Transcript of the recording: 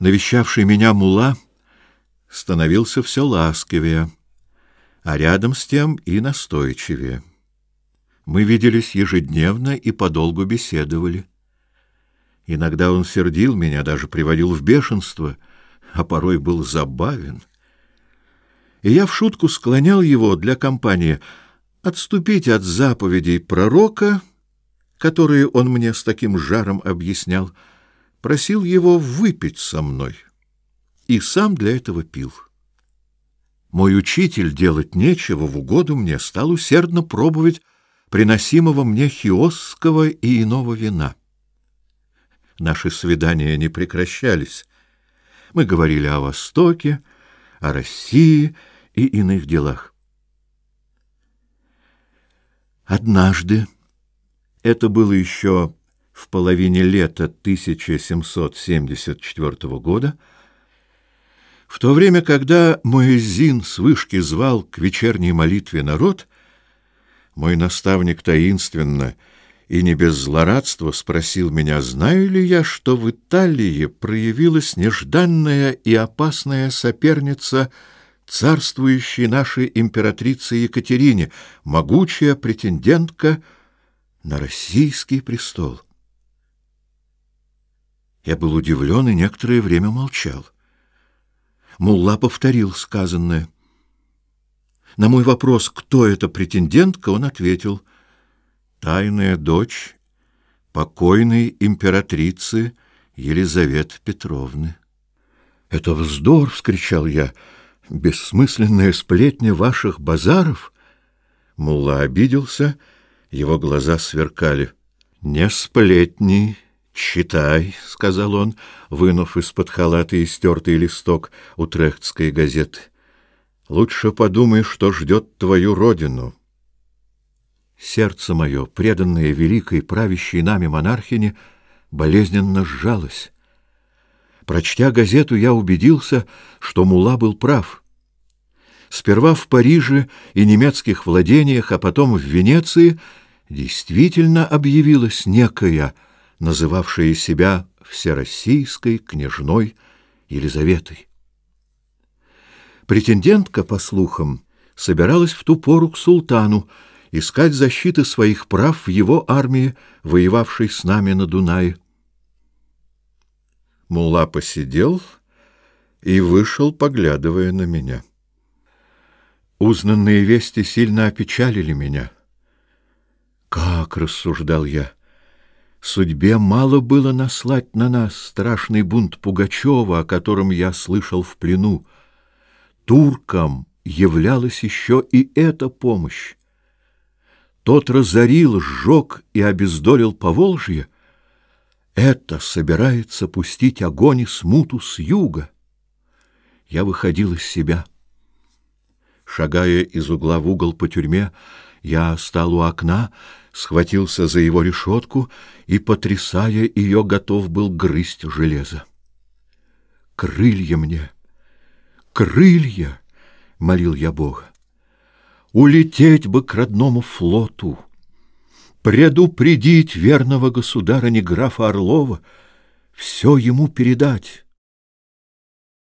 Навещавший меня мула становился все ласковее, а рядом с тем и настойчивее. Мы виделись ежедневно и подолгу беседовали. Иногда он сердил меня, даже приводил в бешенство, а порой был забавен. И я в шутку склонял его для компании отступить от заповедей пророка, которые он мне с таким жаром объяснял, — просил его выпить со мной и сам для этого пил. Мой учитель делать нечего в угоду мне стал усердно пробовать приносимого мне хиосского и иного вина. Наши свидания не прекращались. Мы говорили о Востоке, о России и иных делах. Однажды, это было еще в половине лета 1774 года, в то время, когда Моэзин с вышки звал к вечерней молитве народ, мой наставник таинственно и не без злорадства спросил меня, знаю ли я, что в Италии проявилась нежданная и опасная соперница царствующей нашей императрице Екатерине, могучая претендентка на российский престол. Я был удивлен и некоторое время молчал. Мулла повторил сказанное. На мой вопрос, кто эта претендентка, он ответил, «Тайная дочь покойной императрицы Елизаветы Петровны». «Это вздор!» — вскричал я. «Бессмысленная сплетня ваших базаров!» Мулла обиделся, его глаза сверкали. «Не сплетни!» «Читай», — сказал он, вынув из-под халата истертый листок утрехтской газеты. «Лучше подумай, что ждет твою родину». Сердце мое, преданное великой правящей нами монархине, болезненно сжалось. Прочтя газету, я убедился, что Мула был прав. Сперва в Париже и немецких владениях, а потом в Венеции действительно объявилась некая называвшая себя всероссийской княжной Елизаветой. Претендентка, по слухам, собиралась в ту пору к султану искать защиты своих прав в его армии, воевавшей с нами на Дунае. Мула посидел и вышел, поглядывая на меня. Узнанные вести сильно опечалили меня. Как рассуждал я? Судьбе мало было наслать на нас страшный бунт Пугачева, о котором я слышал в плену. Туркам являлась еще и эта помощь. Тот разорил, сжег и обездолил Поволжье. Это собирается пустить огонь и смуту с юга. Я выходил из себя. Шагая из угла в угол по тюрьме, я стал у окна, схватился за его решетку и, потрясая ее, готов был грызть железо. «Крылья мне! Крылья!» — молил я Бога. «Улететь бы к родному флоту! Предупредить верного государя графа Орлова, все ему передать!»